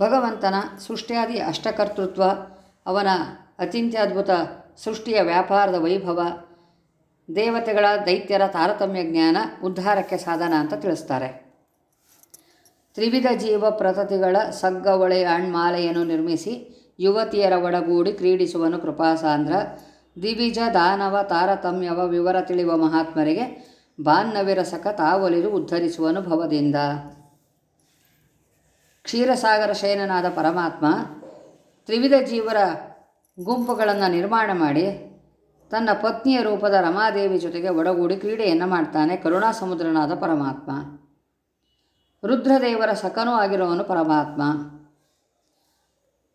ಭಗವಂತನ ಸೃಷ್ಟಿಯಾದಿ ಅಷ್ಟಕರ್ತೃತ್ವ, ಅವನ ಅಚಿಂತ್ಯದ್ಭುತ ಸೃಷ್ಟಿಯ ವ್ಯಾಪಾರದ ವೈಭವ, ದೇವತೆಗಳ ದೈತ್ಯರ ತಾರತಮ್ಯ ಜ್ಞಾನ ಉದ್ಧಾರಕ್ಕೆ ಸಾಧನ ಅಂತ ತಿಳಿಸ್ತಾರೆ. ತ್ರಿವಿಧ ಜೀವ ಪ್ರತತಿಗಳ ಸಗ್ಗ ಒಳೆಯ ಅಣ್ಮಾಲೆಯನ್ನು ನಿರ್ಮಿಸಿ ಯುವತಿಯರ ಒಡಗೂಡಿ ಕ್ರೀಡಿಸುವನು ಕೃಪಾಸಾಂದ್ರ ದಿವಿಜ ದಾನವ ತಾರತಮ್ಯವ ವಿವರ ತಿಳಿಯುವ ಮಹಾತ್ಮರಿಗೆ ಬಾನ್ನವಿರಸಕ ತಾವೊಲಿರು ಉದ್ಧರಿಸುವನು ಭವದಿಂದ. ಕ್ಷೀರಸಾಗರ ಶಯನನಾದ ಪರಮಾತ್ಮ ತ್ರಿವಿಧ ಜೀವರ ಗುಂಪುಗಳನ್ನು ನಿರ್ಮಾಣ ಮಾಡಿ ತನ್ನ ಪತ್ನಿಯ ರೂಪದ ರಮಾದೇವಿ ಜೊತೆಗೆ ಒಡಗೂಡಿ ಕ್ರೀಡೆಯನ್ನು ಮಾಡ್ತಾನೆ ಕರುಣಾ ಸಮುದ್ರನಾದ ಪರಮಾತ್ಮ. ರುದ್ರದೇವರ ಸಖನೂ ಆಗಿರುವವನು ಪರಮಾತ್ಮ.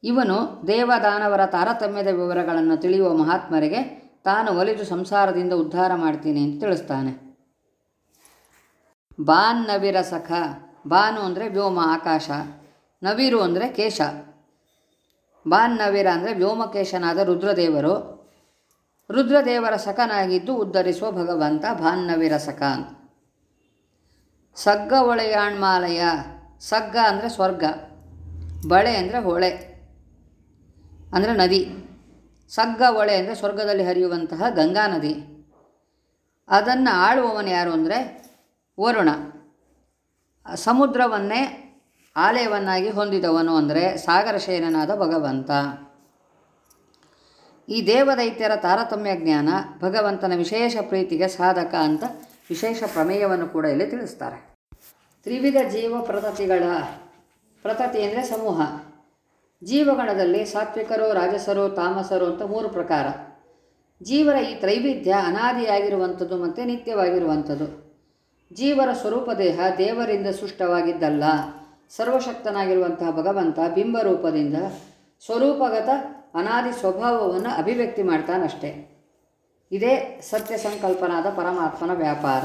ಇವನು ದೇವದಾನವರ ತಾರತಮ್ಯದ ವಿವರಗಳನ್ನು ತಿಳಿಯುವ ಮಹಾತ್ಮರಿಗೆ ತಾನು ಒಲಿದು ಸಂಸಾರದಿಂದ ಉದ್ಧಾರ ಮಾಡ್ತೀನಿ ಅಂತ ತಿಳಿಸ್ತಾನೆ. ಬಾನ್ ನವಿರ ಸಖ, ಬಾನು ಅಂದರೆ ವ್ಯೋಮ, ಆಕಾಶ. ನವಿರು ಅಂದರೆ ಕೇಶ. ಬಾನ್ ನವಿರ ಅಂದರೆ ವ್ಯೋಮಕೇಶನಾದ ರುದ್ರದೇವರು. ರುದ್ರದೇವರ ಸಖನಾಗಿದ್ದು ಉದ್ಧರಿಸುವ ಭಗವಂತ ಭಾನ್ನವಿರ ಸಖ ಅಂತ. ಸಗ್ಗ ಒಳೆಯಾಣ್ಮಾಲಯ. ಸಗ್ಗ ಅಂದರೆ ಸ್ವರ್ಗ. ಬಳೆ ಅಂದರೆ ಹೊಳೆ. ಅಂದರೆ ನದಿ. ಸಗ್ಗ ಹೊಳೆ ಅಂದರೆ ಸ್ವರ್ಗದಲ್ಲಿ ಹರಿಯುವಂತಹ ಗಂಗಾ ನದಿ. ಅದನ್ನು ಆಳುವವನು ಯಾರು ಅಂದರೆ ವರುಣ. ಸಮುದ್ರವನ್ನೇ ಆಲಯವನ್ನಾಗಿ ಹೊಂದಿದವನು ಅಂದರೆ ಸಾಗರ ಶಯನನಾದ ಭಗವಂತ. ಈ ದೇವದೈತ್ಯರ ತಾರತಮ್ಯ ಜ್ಞಾನ ಭಗವಂತನ ವಿಶೇಷ ಪ್ರೀತಿಗೆ ಸಾಧಕ ಅಂತ ವಿಶೇಷ ಪ್ರಮೇಯವನ್ನು ಕೂಡ ಇಲ್ಲಿ ತಿಳಿಸ್ತಾರೆ. ತ್ರಿವಿಧ ಜೀವ ಪ್ರತತಿಗಳ ಪ್ರತತಿ ಅಂದರೆ ಸಮೂಹ. ಜೀವಗಣದಲ್ಲಿ ಸಾತ್ವಿಕರು, ರಾಜಸರು, ತಾಮಸರು ಅಂತ ಮೂರು ಪ್ರಕಾರ. ಜೀವರ ಈ ತ್ರೈವಿಧ್ಯ ಅನಾದಿಯಾಗಿರುವಂಥದ್ದು ಮತ್ತು ನಿತ್ಯವಾಗಿರುವಂಥದ್ದು. ಜೀವರ ಸ್ವರೂಪ ದೇಹ ದೇವರಿಂದ ಸೃಷ್ಟವಾಗಿದ್ದಲ್ಲ. ಸರ್ವಶಕ್ತನಾಗಿರುವಂತಹ ಭಗವಂತ ಬಿಂಬರೂಪದಿಂದ ಸ್ವರೂಪಗತ ಅನಾದಿ ಸ್ವಭಾವವನ್ನು ಅಭಿವ್ಯಕ್ತಿ ಮಾಡ್ತಾನಷ್ಟೇ. ಇದೇ ಸತ್ಯ ಸಂಕಲ್ಪನಾದ ಪರಮಾತ್ಮನ ವ್ಯಾಪಾರ.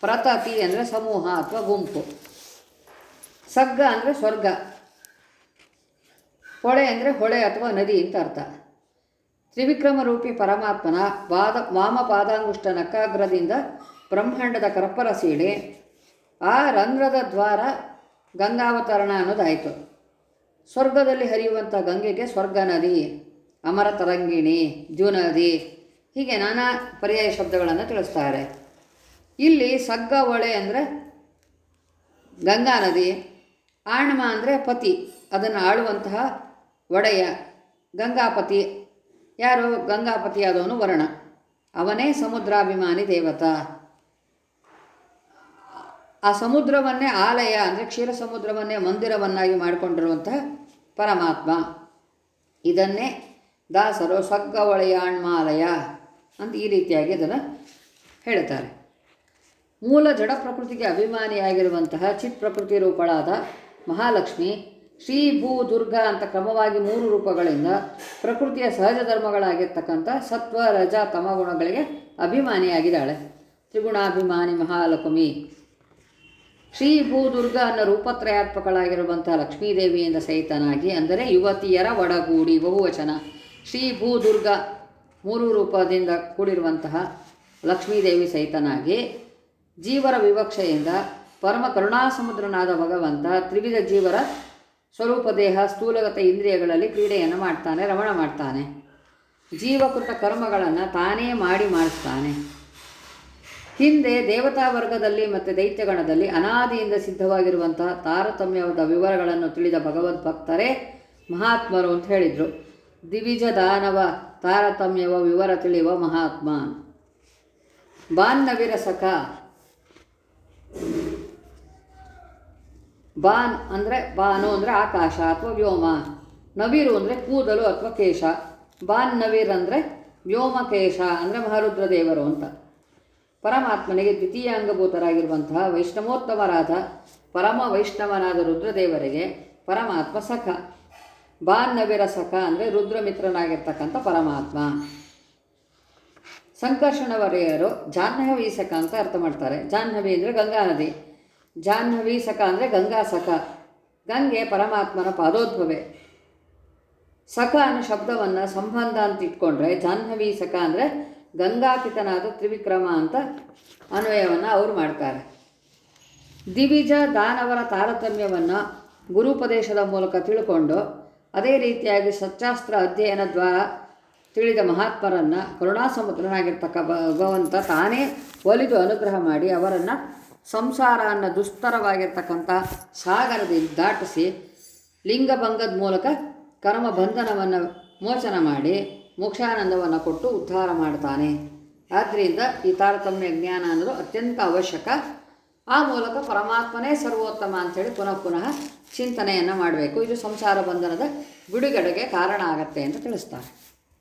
ಪ್ರತತಿ ಅಂದರೆ ಸಮೂಹ ಅಥವಾ ಗುಂಪು. ಸಗ್ಗ ಅಂದರೆ ಸ್ವರ್ಗ. ಹೊಳೆ ಅಂದರೆ ಹೊಳೆ ಅಥವಾ ನದಿ ಅಂತ ಅರ್ಥ. ತ್ರಿವಿಕ್ರಮ ರೂಪಿ ಪರಮಾತ್ಮನ ಪಾದ ವಾಮ ಪಾದಾಂಗುಷ್ಟ ನಕ್ಕಾಗ್ರದಿಂದ ಬ್ರಹ್ಮಾಂಡದ ಕರಪರ ಸೀಳೆ. ಆ ರಂಧ್ರದ ದ್ವಾರ ಗಂಗಾವತರಣ ಅನ್ನೋದಾಯಿತು. ಸ್ವರ್ಗದಲ್ಲಿ ಹರಿಯುವಂಥ ಗಂಗೆಗೆ ಸ್ವರ್ಗ ನದಿ, ಅಮರ ತರಂಗಿಣಿ ದ್ಯುನದಿ ಹೀಗೆ ನಾನಾ ಪರ್ಯಾಯ ಶಬ್ದಗಳನ್ನು ತಿಳಿಸ್ತಾರೆ. ಇಲ್ಲಿ ಸಗ್ಗ ಒಳೆ ಅಂದರೆ ಗಂಗಾ ನದಿ, ಆಣಮ ಅಂದರೆ ಪತಿ, ಅದನ್ನು ಆಳುವಂತಹ ಒಡೆಯ ಗಂಗಾಪತಿ. ಯಾರು ಗಂಗಾಪತಿಯಾದವನು ವರ್ಣ. ಅವನೇ ಸಮುದ್ರಾಭಿಮಾನಿ ದೇವತಾ. ಆ ಸಮುದ್ರವನ್ನೇ ಆಲಯ ಅಂದರೆ ಕ್ಷೀರ ಸಮುದ್ರವನ್ನೇ ಮಂದಿರವನ್ನಾಗಿ ಮಾಡಿಕೊಂಡಿರುವಂತಹ ಪರಮಾತ್ಮ. ಇದನ್ನೇ ದಾಸರು ಸ್ವಗ್ಗ ಒಳೆಯಾಣ್ಮಾಲಯ ಅಂತ ಈ ರೀತಿಯಾಗಿ ಇದನ್ನು ಹೇಳ್ತಾರೆ. ಮೂಲ ಜಡ ಪ್ರಕೃತಿಗೆ ಅಭಿಮಾನಿಯಾಗಿರುವಂತಹ ಚಿತ್ ಪ್ರಕೃತಿ ರೂಪಳಾದ ಮಹಾಲಕ್ಷ್ಮಿ, ಶ್ರೀ ಭೂ ದುರ್ಗಾ ಅಂತ ಕ್ರಮವಾಗಿ ಮೂರು ರೂಪಗಳಿಂದ ಪ್ರಕೃತಿಯ ಸಹಜ ಧರ್ಮಗಳಾಗಿರ್ತಕ್ಕಂಥ ಸತ್ವ, ರಜ ತಮ ಗುಣಗಳಿಗೆ ಅಭಿಮಾನಿಯಾಗಿದ್ದಾಳೆ. ತ್ರಿಗುಣಾಭಿಮಾನಿ ಮಹಾಲಕ್ಷ್ಮಿ. ಶ್ರೀ ಭೂದುರ್ಗ ಅನ್ನ ರೂಪತ್ರಯಾತ್ಮಕಳಾಗಿರುವಂತಹ ಲಕ್ಷ್ಮೀದೇವಿಯಿಂದ ಸಹಿತನಾಗಿ, ಅಂದರೆ ಯುವತಿಯರ ಒಡಗೂಡಿ ಬಹುವಚನ. ಶ್ರೀ ಭೂದುರ್ಗ ಮೂರು ರೂಪದಿಂದ ಕೂಡಿರುವಂತಹ ಲಕ್ಷ್ಮೀದೇವಿ ಸಹಿತನಾಗಿ, ಜೀವರ ವಿವಕ್ಷೆಯಿಂದ ಪರಮ ಕರುಣಾಸಮುದ್ರನಾದ ಭಗವಂತ ತ್ರಿವಿಧ ಜೀವರ ಸ್ವರೂಪ ದೇಹ, ಸ್ಥೂಲಗತ ಇಂದ್ರಿಯಗಳಲ್ಲಿ ಕ್ರೀಡೆಯನ್ನು ಮಾಡ್ತಾನೆ, ರಮಣ ಮಾಡ್ತಾನೆ. ಜೀವಕೃತ ಕರ್ಮಗಳನ್ನು ತಾನೇ ಮಾಡಿ ಮಾಡಿಸ್ತಾನೆ. ಹಿಂದೆ ದೇವತಾ ವರ್ಗದಲ್ಲಿ ಮತ್ತು ದೈತ್ಯಗಣದಲ್ಲಿ ಅನಾದಿಯಿಂದ ಸಿದ್ಧವಾಗಿರುವಂತಹ ತಾರತಮ್ಯದ ವಿವರಗಳನ್ನು ತಿಳಿದ ಭಗವದ್ ಭಕ್ತರೇ ಮಹಾತ್ಮರು ಅಂತ ಹೇಳಿದರು. ದಿವಿಜ ದಾನವ ತಾರತಮ್ಯವ ವಿವರ ತಿಳಿಯುವ ಮಹಾತ್ಮ ಬಾನ್ನವಿರ ಸಖ ಬಾನ್ ಅಂದರೆ ಬಾನು ಅಂದರೆ ಆಕಾಶ ಅಥವಾ ವ್ಯೋಮ. ನವಿರು ಅಂದರೆ ಕೂದಲು ಅಥವಾ ಕೇಶ. ಬಾನ್ ನವಿರ್ ಅಂದರೆ ವ್ಯೋಮಕೇಶ ಅಂದರೆ ಮಹಾರುದ್ರ ದೇವರು ಅಂತ. ಪರಮಾತ್ಮನಿಗೆ ದ್ವಿತೀಯ ಅಂಗಭೂತರಾಗಿರುವಂತಹ ವೈಷ್ಣವೋತ್ತಮರಾದ ಪರಮ ವೈಷ್ಣವನಾದ ರುದ್ರದೇವರಿಗೆ ಪರಮಾತ್ಮ ಸಖ. ಬಾನ್ನವಿರ ಸಖ ಅಂದರೆ ರುದ್ರಮಿತ್ರನಾಗಿರ್ತಕ್ಕಂಥ ಪರಮಾತ್ಮ. ಸಂಕರ್ಷಣವರೆಯರು ಜಾಹ್ನವಿ ಸಖ ಅಂತ ಅರ್ಥ ಮಾಡ್ತಾರೆ. ಜಾಹ್ನವಿ ಅಂದರೆ ಗಂಗಾ ನದಿ. ಜಾಹ್ನವಿ ಸಖ ಅಂದರೆ ಗಂಗಾ ಸಖ. ಗಂಗೆ ಪರಮಾತ್ಮನ ಪಾದೋದ್ಭವೆ. ಸಖ ಅನ್ನೋ ಶಬ್ದವನ್ನು ಸಂಬಂಧ ಅಂತ ಇಟ್ಕೊಂಡ್ರೆ ಜಾಹ್ನವಿ ಸಖ ಅಂದರೆ ಗಂಗಾಪಿತನಾದ ತ್ರಿವಿಕ್ರಮ ಅಂತ ಅನ್ವಯವನ್ನು ಅವರು ಮಾಡ್ತಾರೆ. ದಿವಿಜ ದಾನವರ ತಾರತಮ್ಯವನ್ನು ಗುರುಪದೇಶದ ಮೂಲಕ ತಿಳ್ಕೊಂಡು ಅದೇ ರೀತಿಯಾಗಿ ಸಚ್ಚಾಸ್ತ್ರ ಅಧ್ಯಯನ ದ್ವಾರ ತಿಳಿದ ಮಹಾತ್ಮರನ್ನು ಕರುಣಾಸಮುದ್ರನಾಗಿರ್ತಕ್ಕ ಭಗವಂತ ತಾನೇ ಒಲಿದು ಅನುಗ್ರಹ ಮಾಡಿ ಅವರನ್ನು ಸಂಸಾರ ಅನ್ನೋ ದುಸ್ತರವಾಗಿರ್ತಕ್ಕಂಥ ಸಾಗರದಿಂದ ದಾಟಿಸಿ ಲಿಂಗಭಂಗದ ಮೂಲಕ ಕರ್ಮ ಬಂಧನವನ್ನು ಮೋಚನ ಮಾಡಿ ಮೋಕ್ಷಾನಂದವನ್ನು ಕೊಟ್ಟು ಉದ್ಧಾರ ಮಾಡ್ತಾನೆ. ಆದ್ದರಿಂದ ಈ ತಾರತಮ್ಯ ಜ್ಞಾನ ಅನ್ನೋದು ಅತ್ಯಂತ ಅವಶ್ಯಕ. ಆ ಮೂಲಕ ಪರಮಾತ್ಮನೇ ಸರ್ವೋತ್ತಮ ಅಂಥೇಳಿ ಪುನಃ ಪುನಃ ಚಿಂತನೆಯನ್ನು ಮಾಡಬೇಕು. ಇದು ಸಂಸಾರ ಬಂಧನದ ಬಿಡುಗಡೆಗೆ ಕಾರಣ ಆಗತ್ತೆ ಅಂತ ತಿಳಿಸ್ತಾರೆ.